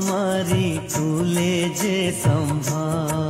हमारी तू ले जे संभाल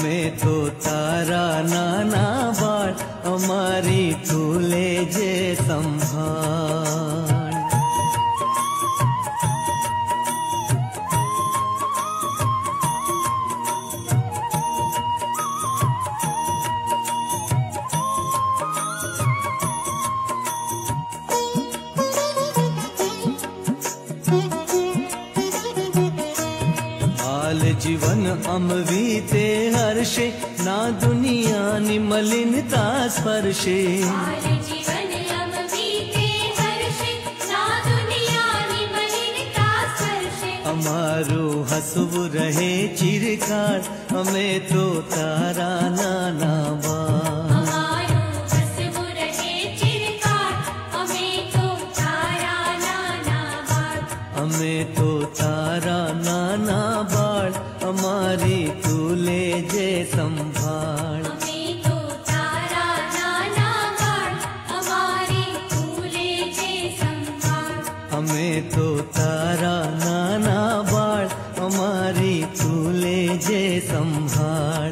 हमें तो तारा नाना बार हमारी तू ले जे संभाल जीवन अमवीते हर्षे ना दुनिया नि मलिनता स्पर्शे हाल जीवन हम बीते हर्षे ना दुनिया नि मलिनता स्पर्शे हमारो हसब रहे चिरकाल हमें तो तारा नाना बार तो तारा नाना बाढ़ हमारी तू ले जे संभाल।